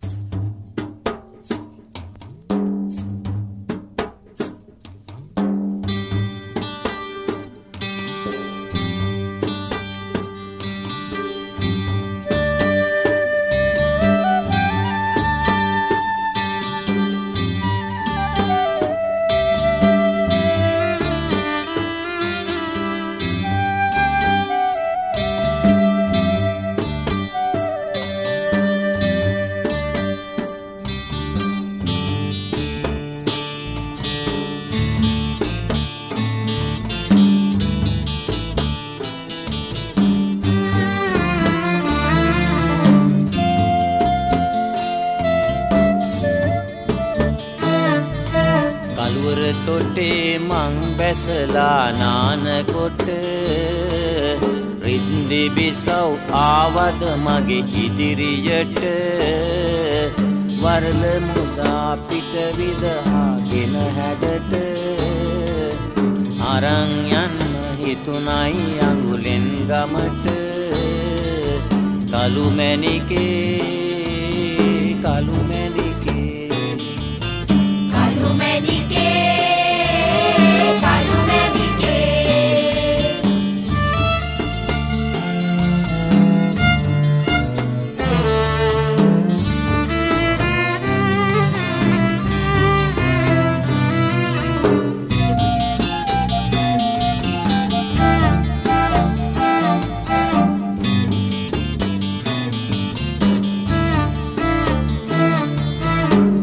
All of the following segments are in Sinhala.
Thanks. කළුවර තොටේ මං බැසලා නානකොට රිද්දි බිසව් ආවද මගේ ඉදිරියට. වරල මුදා පිට විදහාගෙන හැඩට. අරන් යන්න හිතුනයි අඟුලෙන් ගමට. කළු මැණිකේ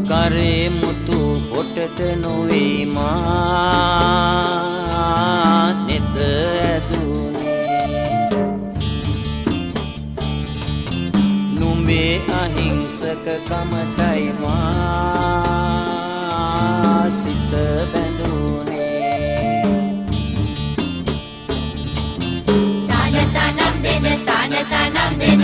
කළු අහිංසක කමටයි මා සිත බැඳුනේ. තන තනම් දෙන තන තනම් දෙන.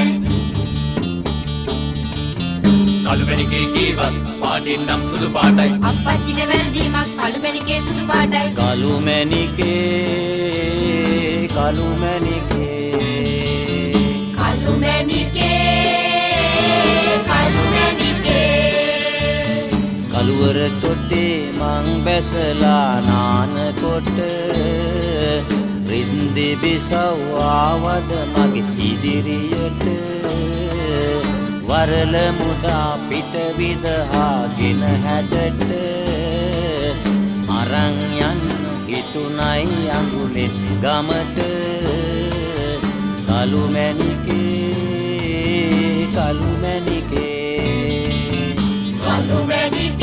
කළු මැණිකේ කීවත් පාටින් නම් සුදු පාටයි. අප්පච්චිට වැරදීමක් කළු මැණිකේ සුදු පාටයි. කළු මැණිකේ තොටේ මං බැසලා නානකොට. රින්දි බිසව් ආවද මගේ ඉදිරියට. වරල මුදා පිට විදහාගෙන හැඩට අරන් යන්න හිතුනයි අඟුලෙන් ගමට. කළු මැණිකේ කළු මැණිකේ. කළු මැණිකේ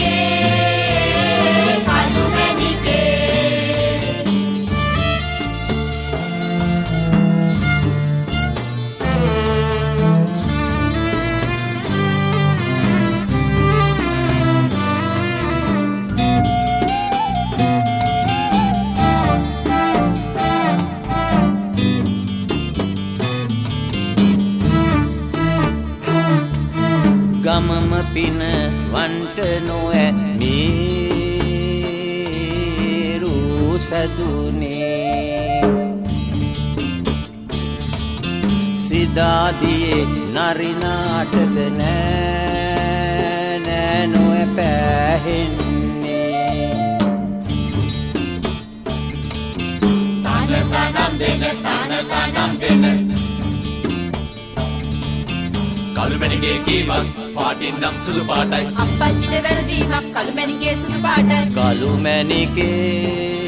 පින වන්ට නොෑ මේරු සැදුනේ. සිදාදියේ නරිනාටක නෑ නෑ නොෑ පෑහෙන්නේ. මැණිකේ කීවත් පාටින් නම් සුදු පාටයි. අප්පච්චිට වැරදීමක් කළු මැණිකේ සුදු පාටයි. කළු මැණිකේ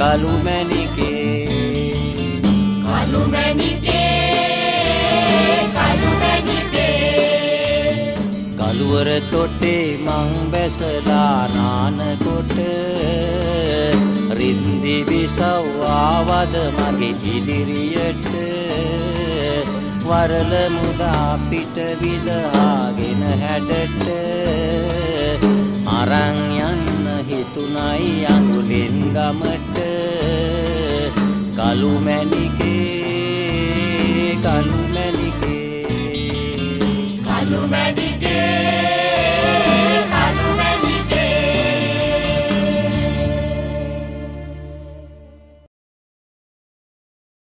කළු මැණිකේ කළු මැණිකේ කළු මැණිකේ කළුවර තොටේ මං බැසලා නානකොට රින්දි බිසව් ආවද මගේ ඉදිරියට වරල මුදා පිට විදහාගෙන හැඩට. අරන් යන්න හිතුනයි අඟුලෙන් ගමට. කළු මැණිකේ